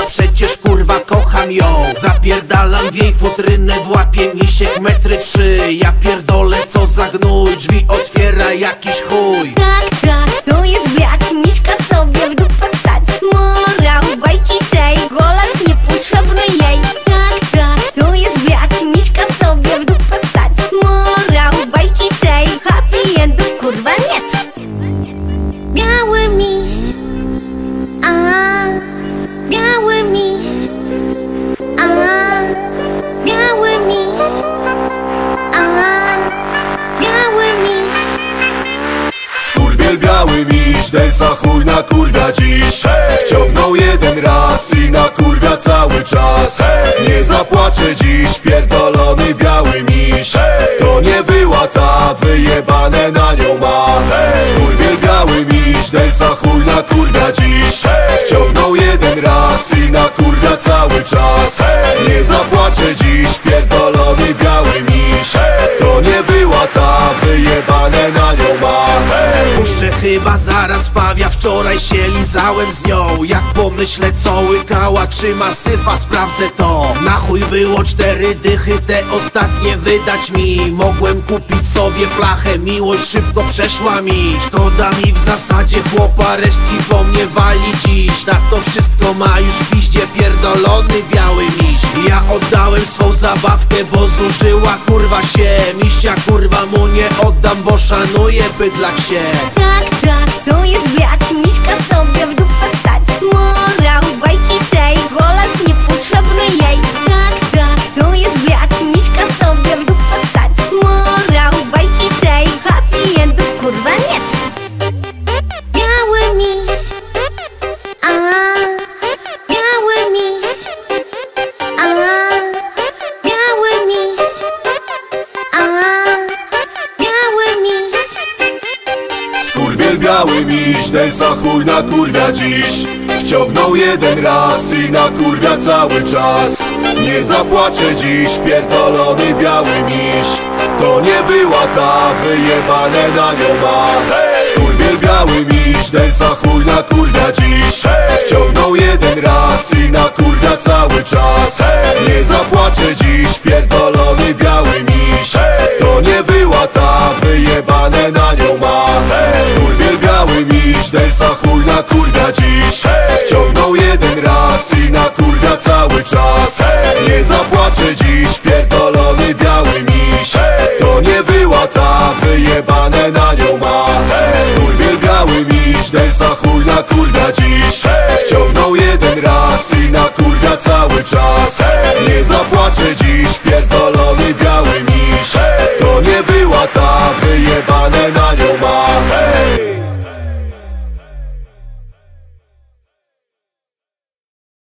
Przecież kurwa kocham ją. Zapierdalam w jej futrynę, w łapie misiek metry trzy. Ja pierdolę co za gnój, drzwi otwiera jakiś chuj. Tak, tak, Dejsa chuj na kurwia dziś. Wciągnął jeden raz i na kurwia cały czas. Nie zapłaczę dziś, pierdolony biały miś. To nie była ta, wyjebane na nią ma. Skurwiel biały miś, Dejsa chuj na kurwia dziś. Wciągnął jeden raz i na kurwia cały czas. Nie zapłaczę dziś, chyba zaraz pawia, wczoraj się lizałem z nią. Jak pomyślę co łykała, czy ma syfa, sprawdzę to. Na chuj było cztery dychy, te ostatnie wydać mi. Mogłem kupić sobie flachę, miłość szybko przeszła mi. Szkoda mi w zasadzie chłopa, resztki po mnie wali dziś. Na to wszystko ma już w piździe pierdolony biały miś. Ja oddałem swą zabawkę, bo zużyła kurwa się. Miścia kurwa mu nie oddam, bo szanuję bydlak się biały miś, Dejsa chuj na kurwia dziś. Wciągnął jeden raz i na kurwia cały czas. Nie zapłaczę dziś, pierdolony biały miś. To nie była ta, wyjebane na nią ma Skurwiel biały miś, Dejsa chuj na kurwia dziś na kurda dziś. Wciągnął jeden raz i na kurda cały czas. Nie zapłaczę dziś, pierdolony biały miś. To nie była ta, wyjebane na nią ma. Skurwiel biały miś, desa chuj na kurda dziś. Wciągnął jeden raz i na kurda cały czas. Nie zapłaczę dziś, pierdolony biały miś. To nie była ta, wyjebane na nią